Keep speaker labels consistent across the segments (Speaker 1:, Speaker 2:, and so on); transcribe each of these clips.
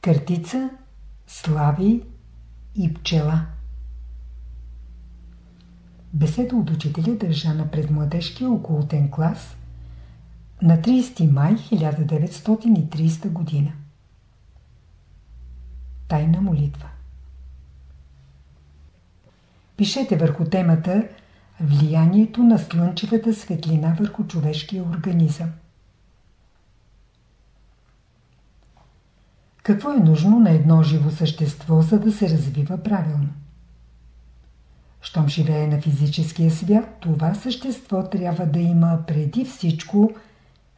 Speaker 1: Картица, Слави и пчела Беседа от учителя държа на предмладежкия околотен клас на 30 май 1930 година. Тайна молитва Пишете върху темата Влиянието на слънчевата светлина върху човешкия организъм. Какво е нужно на едно живо същество, за да се развива правилно? Щом живее на физическия свят, това същество трябва да има преди всичко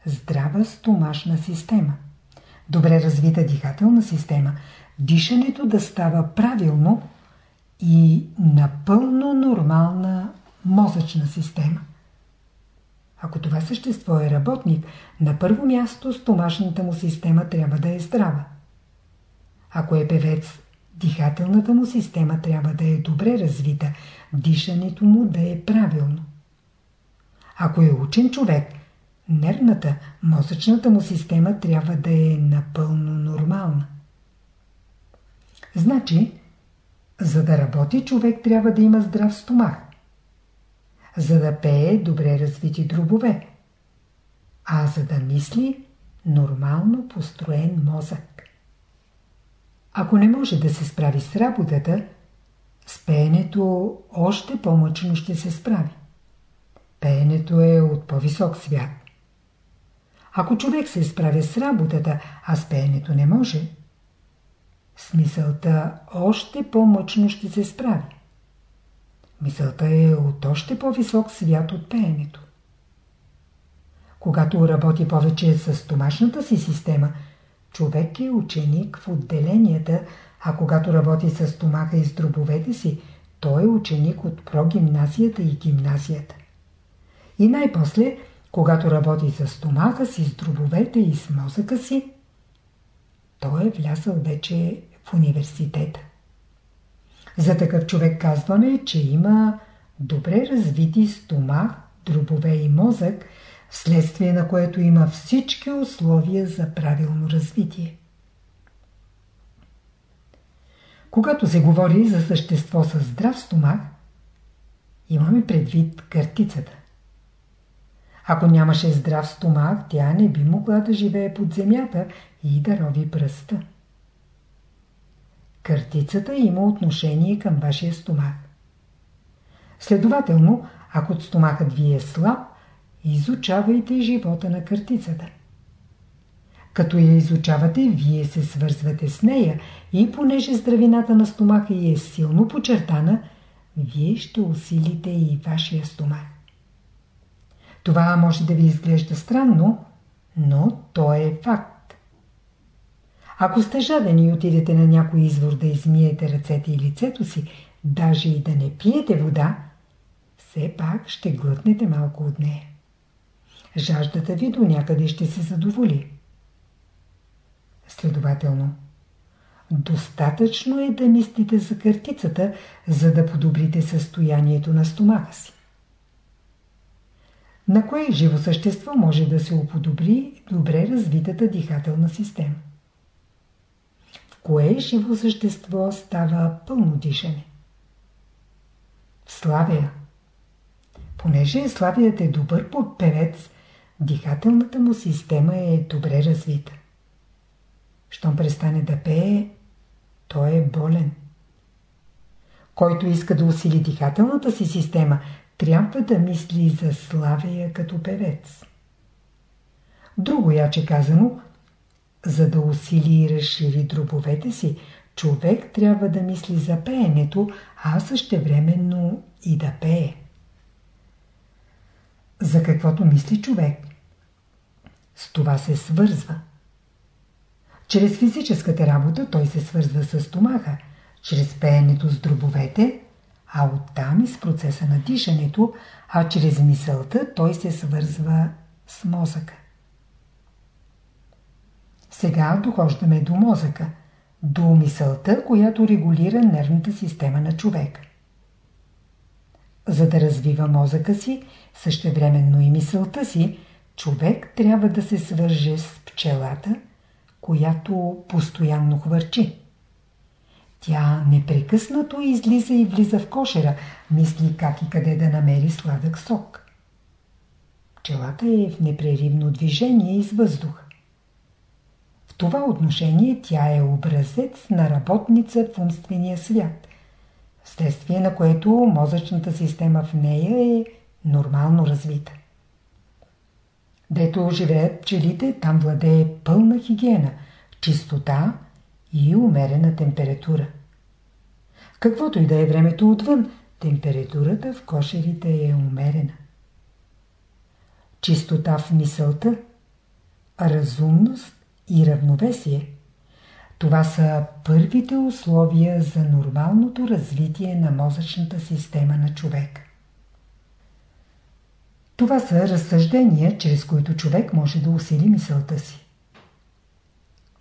Speaker 1: здрава стомашна система, добре развита дихателна система, дишането да става правилно и напълно нормална мозъчна система. Ако това същество е работник, на първо място стомашната му система трябва да е здрава. Ако е певец, дихателната му система трябва да е добре развита, дишането му да е правилно. Ако е учен човек, нервната, мозъчната му система трябва да е напълно нормална. Значи, за да работи човек трябва да има здрав стомах. За да пее добре развити дробове. А за да мисли нормално построен мозък. Ако не може да се справи с работата, с пеенето още по-мъчно ще се справи. Пеенето е от по-висок свят. Ако човек се справя с работата, а с пеенето не може, с мисълта още по-мъчно ще се справи. Мисълта е от още по-висок свят от пеенето. Когато работи повече с стомашната си система – Човек е ученик в отделенията, а когато работи с стомаха и с дробовете си, той е ученик от прогимназията и гимназията. И най-после, когато работи с стомаха си, с дробовете и с мозъка си, той е влязъл вече в университета. За такъв човек казваме, че има добре развити стомах, дробове и мозък, вследствие на което има всички условия за правилно развитие. Когато се говори за същество с здрав стомах, имаме предвид картицата. Ако нямаше здрав стомах, тя не би могла да живее под земята и да рови пръста. Картицата има отношение към вашия стомах. Следователно, ако стомахът ви е слаб, изучавайте живота на картицата. Като я изучавате, вие се свързвате с нея и понеже здравината на стомаха е силно почертана, вие ще усилите и вашия стомах. Това може да ви изглежда странно, но то е факт. Ако сте жаден и отидете на някой извор да измиете ръцете и лицето си, даже и да не пиете вода, все пак ще глътнете малко от нея жаждата ви до някъде ще се задоволи. Следователно, достатъчно е да мислите за картицата, за да подобрите състоянието на стомаха си. На кое живо същество може да се уподобри добре развитата дихателна система? В кое живо същество става пълно дишане? В славия. Понеже славият е добър певец, дихателната му система е добре развита. Щом престане да пее, той е болен. Който иска да усили дихателната си система, трябва да мисли за славея като певец. Друго яче казано, за да усили и разшири дробовете си, човек трябва да мисли за пеенето, а същевременно и да пее. За каквото мисли човек, с това се свързва. Чрез физическата работа той се свързва с стомаха, чрез пеенето с дробовете, а оттам и с процеса на дишането, а чрез мисълта той се свързва с мозъка. Сега дохождаме до мозъка, до мисълта, която регулира нервната система на човека. За да развива мозъка си, същевременно и мисълта си, човек трябва да се свърже с пчелата, която постоянно хвърчи. Тя непрекъснато излиза и влиза в кошера, мисли как и къде да намери сладък сок. Пчелата е в непреривно движение из въздуха. В това отношение тя е образец на работница в умствения свят, вследствие на което мозъчната система в нея е нормално развита. Дето живеят пчелите, там владее пълна хигиена, чистота и умерена температура. Каквото и да е времето отвън, температурата в кошерите е умерена. Чистота в мисълта, разумност и равновесие – това са първите условия за нормалното развитие на мозъчната система на човек. Това са разсъждения, чрез които човек може да усили мисълта си.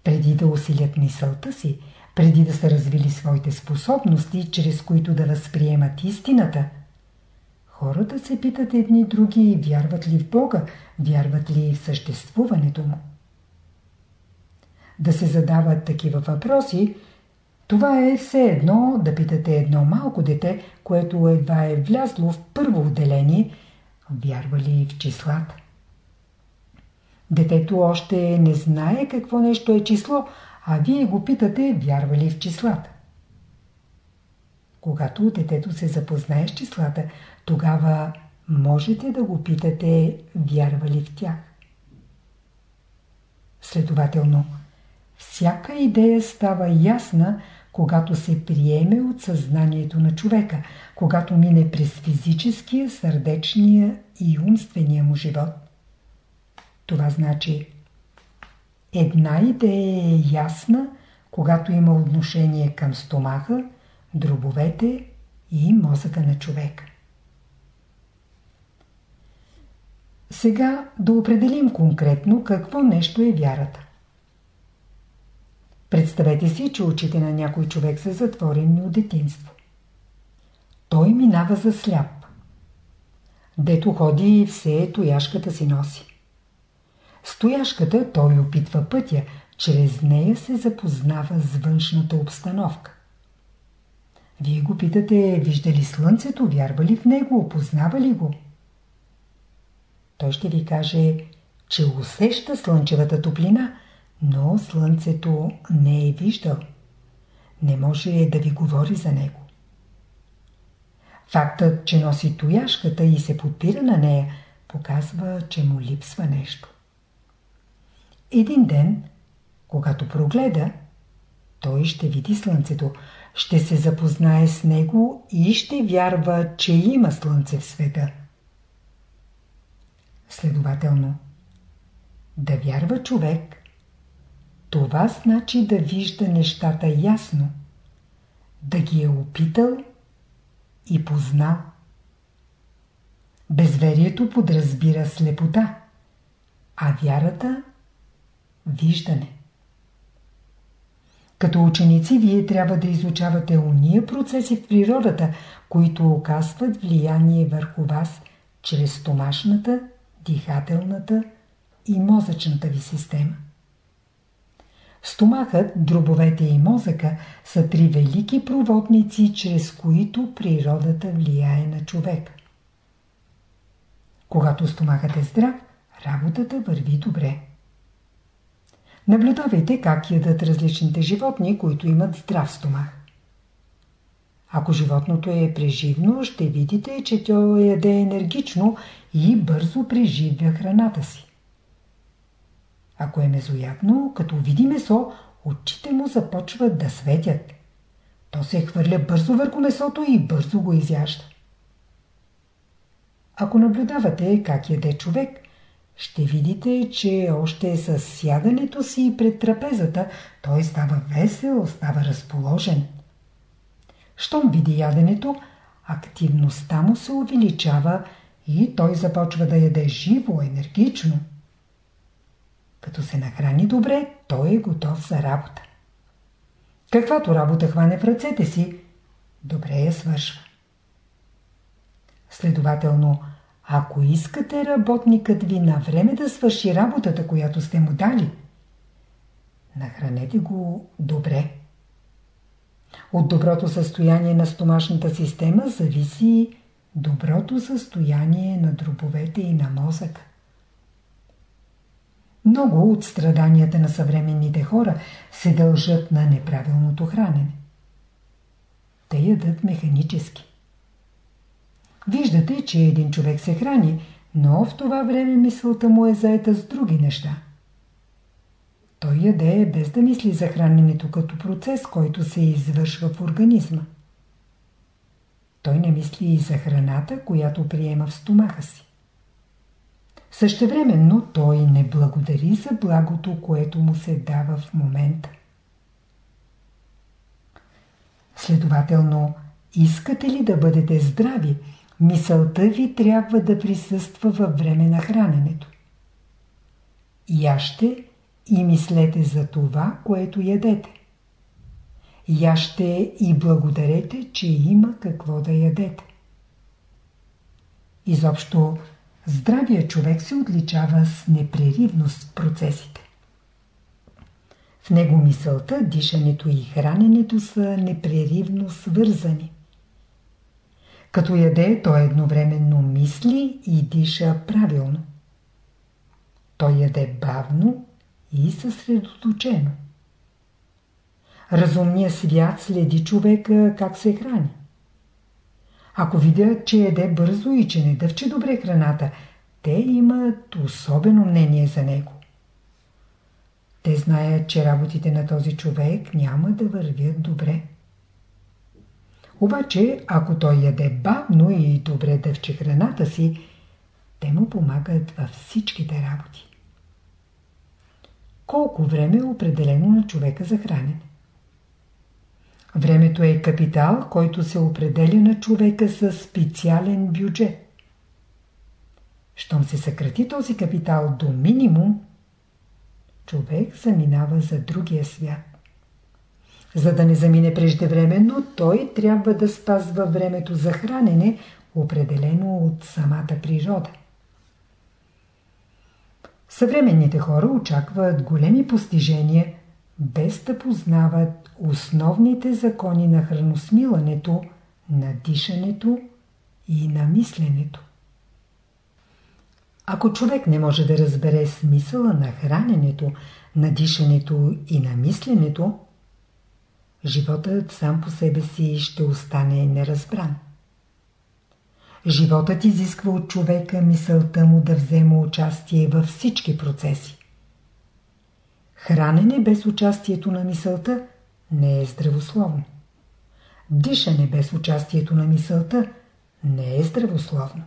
Speaker 1: Преди да усилят мисълта си, преди да са развили своите способности, чрез които да възприемат истината, хората се питат едни други, вярват ли в Бога, вярват ли в съществуването му. Да се задават такива въпроси, това е все едно да питате едно малко дете, което едва е влязло в първо отделение, вярва ли в числата. Детето още не знае какво нещо е число, а вие го питате, вярва ли в числата. Когато детето се запознае с числата, тогава можете да го питате, вярва ли в тях. Следователно, всяка идея става ясна, когато се приеме от съзнанието на човека, когато мине през физическия, сърдечния и умствения му живот. Това значи една идея е ясна, когато има отношение към стомаха, дробовете и мозъка на човека. Сега да определим конкретно какво нещо е вярата. Представете си, че очите на някой човек са затворени от детинство. Той минава за сляп. Дето ходи и все тояшката си носи. Стояшката той опитва пътя, чрез нея се запознава с външната обстановка. Вие го питате, вижда ли слънцето, вярва ли в него, опознава ли го? Той ще ви каже, че усеща слънчевата топлина, но слънцето не е виждал. Не може да ви говори за него. Фактът, че носи тояшката и се подпира на нея, показва, че му липсва нещо. Един ден, когато прогледа, той ще види слънцето, ще се запознае с него и ще вярва, че има слънце в света. Следователно, да вярва човек, това значи да вижда нещата ясно, да ги е опитал и познал. Безверието подразбира слепота, а вярата – виждане. Като ученици вие трябва да изучавате уния процеси в природата, които оказват влияние върху вас чрез стомашната, дихателната и мозъчната ви система. Стомахът, дробовете и мозъка са три велики проводници, чрез които природата влияе на човек. Когато стомахът е здрав, работата върви добре. Наблюдавайте как ядат различните животни, които имат здрав стомах. Ако животното е преживно, ще видите, че то яде енергично и бързо преживя храната си. Ако е мезоядно, като види месо, очите му започват да светят. То се хвърля бързо върху месото и бързо го изяжда. Ако наблюдавате как яде човек, ще видите, че още с сядането си пред трапезата той става весел, става разположен. Щом види яденето, активността му се увеличава и той започва да яде живо, енергично. Като се нахрани добре, той е готов за работа. Каквато работа хване в ръцете си, добре я свършва. Следователно, ако искате работникът ви на време да свърши работата, която сте му дали, нахранете го добре. От доброто състояние на стомашната система зависи доброто състояние на дробовете и на мозъка. Много от страданията на съвременните хора се дължат на неправилното хранене. Те ядат механически. Виждате, че един човек се храни, но в това време мисълта му е заета с други неща. Той яде без да мисли за храненето като процес, който се извършва в организма. Той не мисли и за храната, която приема в стомаха си. Същевременно той не благодари за благото, което му се дава в момента. Следователно, искате ли да бъдете здрави, мисълта ви трябва да присъства във време на храненето. Яще и мислете за това, което ядете. Яще и благодарете, че има какво да ядете. Изобщо, здравия човек се отличава с непреривност в процесите. В него мисълта, дишането и храненето са непреривно свързани. Като яде, той едновременно мисли и диша правилно. Той яде бавно и съсредоточено. Разумният свят следи човека как се храни. Ако видят, че еде бързо и че не дъвче добре храната, те имат особено мнение за него. Те знаят, че работите на този човек няма да вървят добре. Обаче, ако той яде бавно и добре дъвче храната си, те му помагат във всичките работи. Колко време е определено на човека за хранене? Времето е капитал, който се определя на човека с специален бюджет. Щом се съкрати този капитал до минимум, човек заминава за другия свят. За да не замине преждевременно, той трябва да спазва времето за хранене, определено от самата природа. Съвременните хора очакват големи постижения, без да познават основните закони на храносмилането, на дишането и на мисленето. Ако човек не може да разбере смисъла на храненето, на дишането и на мисленето, животът сам по себе си ще остане неразбран. Животът изисква от човека мисълта му да взема участие във всички процеси. Хранене без участието на мисълта не е здравословно. Дишане без участието на мисълта не е здравословно.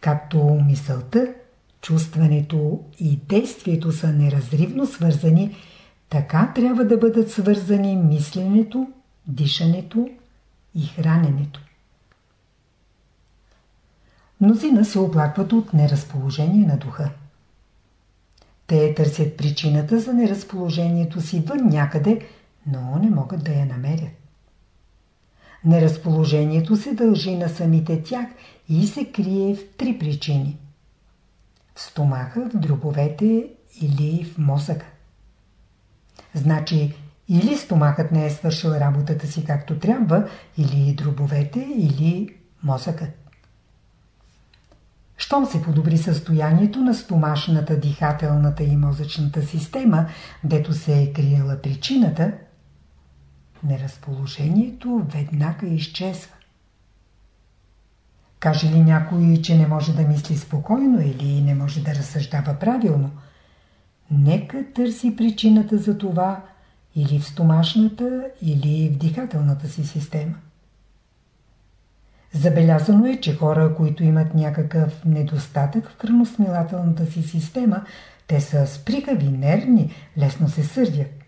Speaker 1: Както мисълта, чувстването и действието са неразривно свързани, така трябва да бъдат свързани мисленето, дишането и храненето. Мнозина се оплакват от неразположение на духа. Те търсят причината за неразположението си вън някъде, но не могат да я намерят. Неразположението се дължи на самите тях и се крие в три причини. В стомаха, в дробовете или в мозъка. Значи, или стомахът не е свършил работата си както трябва, или дробовете, или мозъкът. Щом се подобри състоянието на стомашната, дихателната и мозъчната система, дето се е криела причината, неразположението веднага изчезва. Каже ли някой, че не може да мисли спокойно или не може да разсъждава правилно, нека търси причината за това или в стомашната, или в дихателната си система. Забелязано е, че хора, които имат някакъв недостатък в кръвносмилателната си система, те са сприкави, нервни, лесно се сърдят.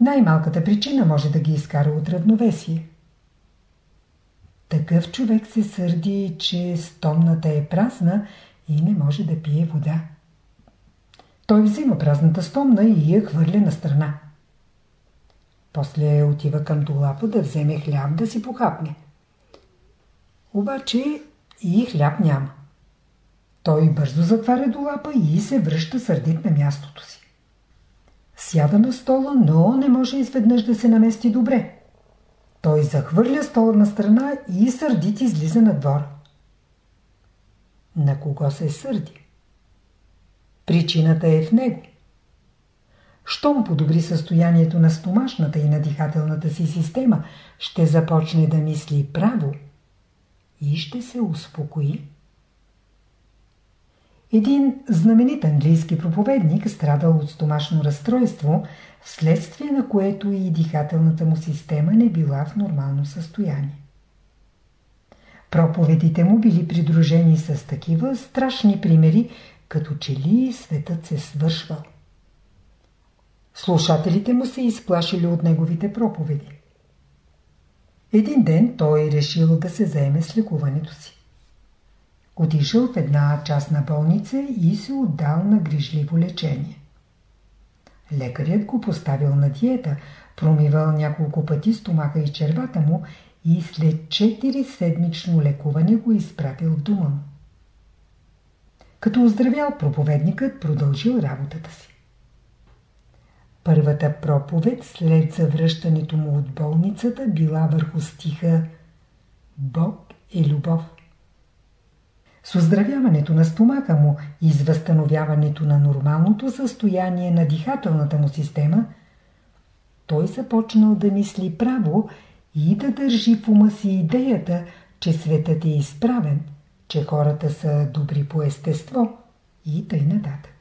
Speaker 1: Най-малката причина може да ги изкара от равновесие. Такъв човек се сърди, че стомната е празна и не може да пие вода. Той взима празната стомна и я хвърля на страна. После отива към долапа да вземе хляб да си похапне. Обаче и хляб няма. Той бързо затваря долапа и се връща сърдит на мястото си. Сяда на стола, но не може изведнъж да се намести добре. Той захвърля стола на страна и сърдит излиза на двора. На кого се сърди? Причината е в него. Щом подобри състоянието на стомашната и на дихателната си система, ще започне да мисли право и ще се успокои. Един знаменит английски проповедник страдал от стомашно разстройство, вследствие на което и дихателната му система не била в нормално състояние. Проповедите му били придружени с такива страшни примери, като че ли светът се свършвал. Слушателите му се изплашили от неговите проповеди. Един ден той решил да се заеме с лекуването си. Отишъл в една частна болница и се отдал на грижливо лечение. Лекарят го поставил на диета, промивал няколко пъти стомаха и червата му и след 4 седмично лекуване го изпратил в дома му. Като оздравял проповедникът, продължил работата си. Първата проповед след завръщането му от болницата била върху стиха Бог е любов. С оздравяването на стомаха му и с възстановяването на нормалното състояние на дихателната му система, той започнал да мисли право и да държи в ума си идеята, че светът е изправен, че хората са добри по естество и тъй нататък.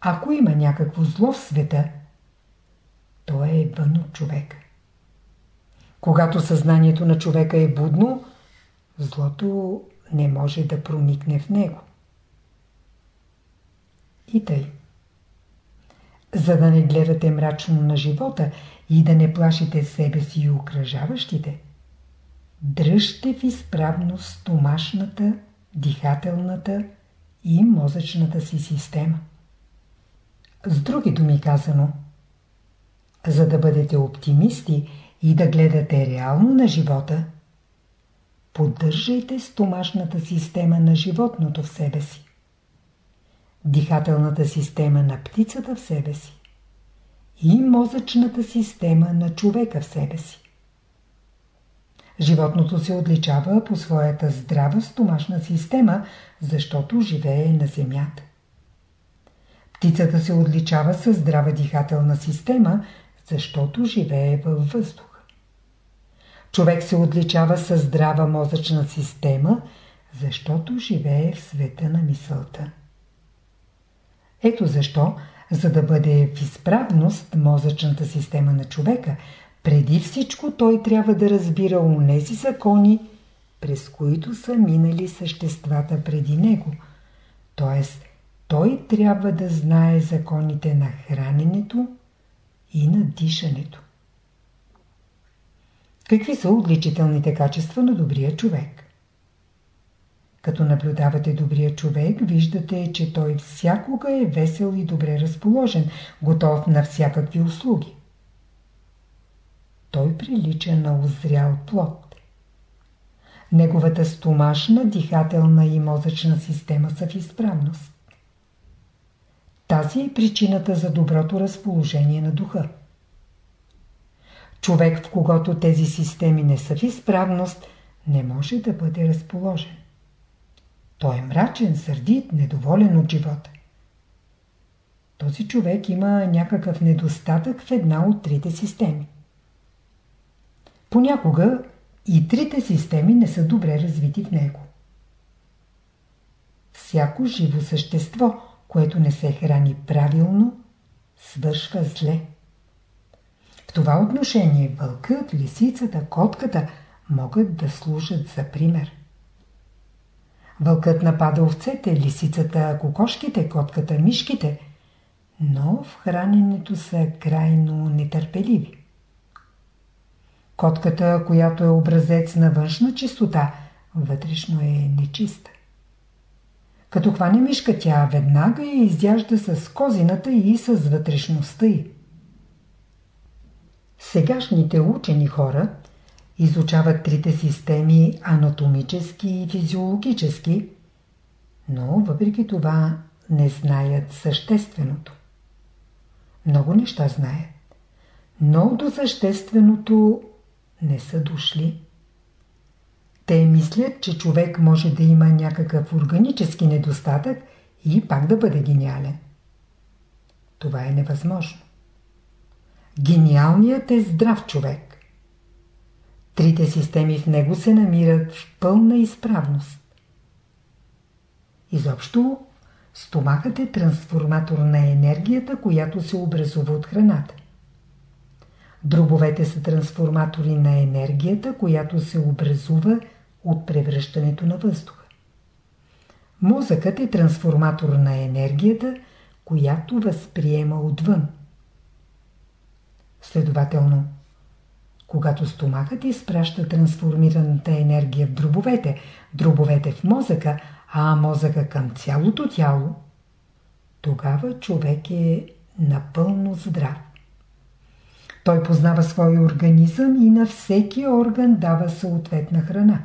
Speaker 1: Ако има някакво зло в света, то е вън от човека. Когато съзнанието на човека е будно, злото не може да проникне в него. И тъй. За да не гледате мрачно на живота и да не плашите себе си и окръжаващите, дръжте в изправност стомашната, дихателната и мозъчната си система. С други думи казано, за да бъдете оптимисти и да гледате реално на живота – Поддържайте стомашната система на животното в себе си. Дихателната система на птицата в себе си. И мозъчната система на човека в себе си. Животното се отличава по своята здрава стомашна система, защото живее на земята. Птицата се отличава със здрава дихателна система, защото живее във въздух. Човек се отличава със здрава мозъчна система, защото живее в света на мисълта. Ето защо, за да бъде в изправност мозъчната система на човека, преди всичко той трябва да разбира унези закони, през които са минали съществата преди него. Т.е. той трябва да знае законите на храненето и на дишането. Какви са отличителните качества на добрия човек? Като наблюдавате добрия човек, виждате, че той всякога е весел и добре разположен, готов на всякакви услуги. Той прилича на озрял плод. Неговата стомашна, дихателна и мозъчна система са в изправност. Тази е причината за доброто разположение на духа. Човек, в когото тези системи не са в изправност, не може да бъде разположен. Той е мрачен, сърдит, недоволен от живота. Този човек има някакъв недостатък в една от трите системи. Понякога и трите системи не са добре развити в него. Всяко живо същество, което не се храни правилно, свършва зле. В това отношение вълкът, лисицата, котката могат да служат за пример. Вълкът напада овцете, лисицата, кокошките, котката, мишките, но в храненето са крайно нетърпеливи. Котката, която е образец на външна чистота, вътрешно е нечиста. Като хване мишка, тя веднага я изяжда с козината и с вътрешността й. Сегашните учени хора изучават трите системи анатомически и физиологически, но въпреки това не знаят същественото. много неща знаят, но до същественото не са дошли. Те мислят, че човек може да има някакъв органически недостатък и пак да бъде гениален. Това е невъзможно. Гениалният е здрав човек. Трите системи в него се намират в пълна изправност. Изобщо, стомахът е трансформатор на енергията, която се образува от храната. Дробовете са трансформатори на енергията, която се образува от превръщането на въздуха. Мозъкът е трансформатор на енергията, която възприема отвън. Следователно, когато стомахът изпраща трансформираната енергия в дробовете, дробовете в мозъка, а мозъка към цялото тяло, тогава човек е напълно здрав. Той познава своя организъм и на всеки орган дава съответна храна.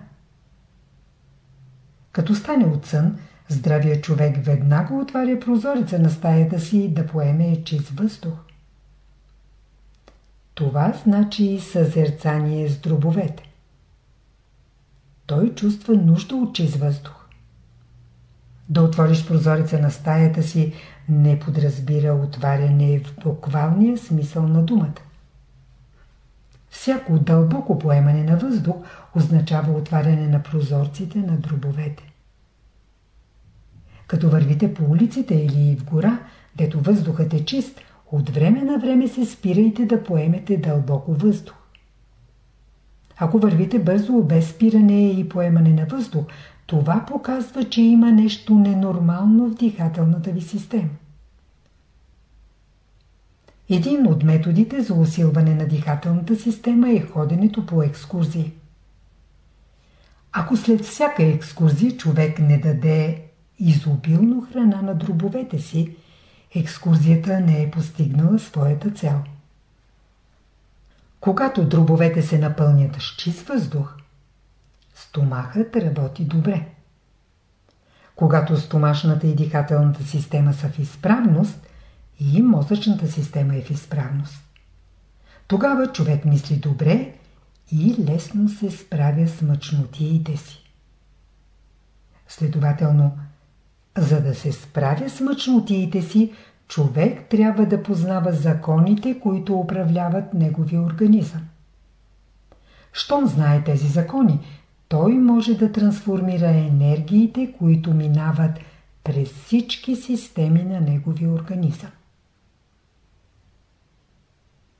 Speaker 1: Като стане от сън, здравия човек веднага отваря прозореца на стаята си да поеме чист въздух. Това значи съзерцание с дробовете. Той чувства нужда от чист въздух. Да отвориш прозореца на стаята си не подразбира отваряне в буквалния смисъл на думата. Всяко дълбоко поемане на въздух означава отваряне на прозорците на дробовете. Като вървите по улиците или в гора, дето въздухът е чист, от време на време се спирайте да поемете дълбоко въздух. Ако вървите бързо без спиране и поемане на въздух, това показва, че има нещо ненормално в дихателната ви система. Един от методите за усилване на дихателната система е ходенето по екскурзии. Ако след всяка екскурзия човек не даде изобилно храна на дробовете си, екскурзията не е постигнала своята цел. Когато дробовете се напълнят с чист въздух, стомахът работи добре. Когато стомашната и дихателната система са в изправност, и мозъчната система е в изправност. Тогава човек мисли добре и лесно се справя с мъчнотиите си. Следователно, за да се справя с мъчнотиите си, човек трябва да познава законите, които управляват неговия организъм. Щом знае тези закони, той може да трансформира енергиите, които минават през всички системи на неговия организъм.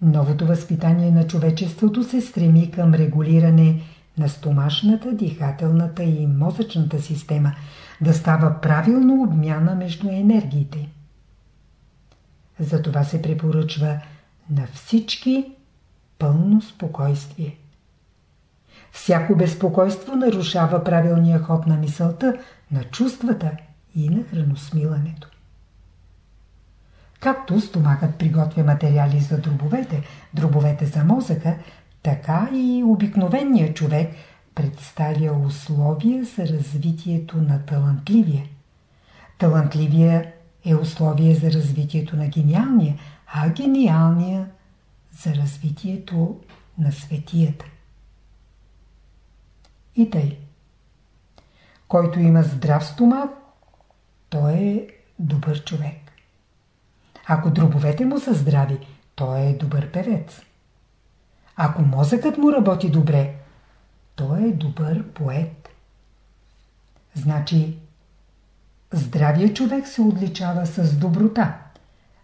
Speaker 1: Новото възпитание на човечеството се стреми към регулиране на стомашната, дихателната и мозъчната система, да става правилно обмяна между енергиите. Затова се препоръчва на всички пълно спокойствие. Всяко безпокойство нарушава правилния ход на мисълта, на чувствата и на храносмилането. Както стомахът приготвя материали за дробовете, дробовете за мозъка, така и обикновеният човек представя условия за развитието на талантливия. Талантливия е условие за развитието на гениалния, а гениалния за развитието на светията. И тъй. Който има здрав стомах, той е добър човек. Ако дробовете му са здрави, той е добър певец. Ако мозъкът му работи добре, той е добър поет. Значи, здравия човек се отличава с доброта,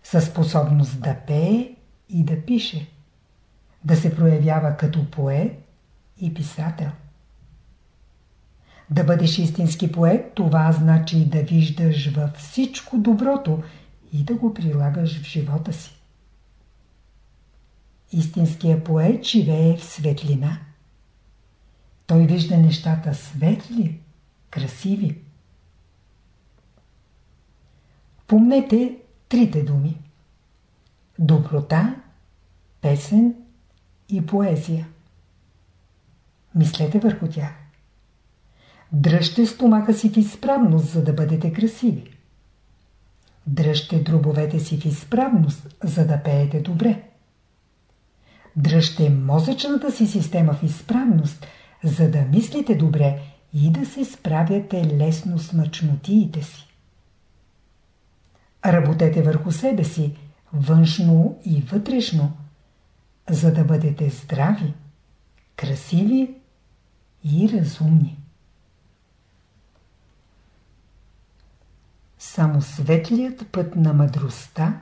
Speaker 1: със способност да пее и да пише, да се проявява като поет и писател. Да бъдеш истински поет, това значи да виждаш във всичко доброто и да го прилагаш в живота си. Истинският поет живее в светлина. Той вижда нещата светли, красиви. Помнете трите думи. Доброта, песен и поезия. Мислете върху тях. Дръжте стомаха си в изправност, за да бъдете красиви. Дръжте дробовете си в изправност, за да пеете добре. Дръжте мозъчната си система в изправност, за да мислите добре и да се справяте лесно с мъчнотиите си. Работете върху себе си, външно и вътрешно, за да бъдете здрави, красиви и разумни. Само светлият път на мъдростта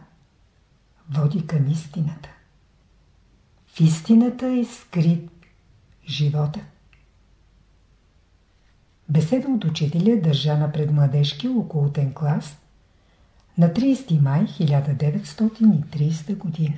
Speaker 1: води към истината. В истината е скрит живота. Беседа от учителя държана пред младежки околотен клас на 30 май 1930 година.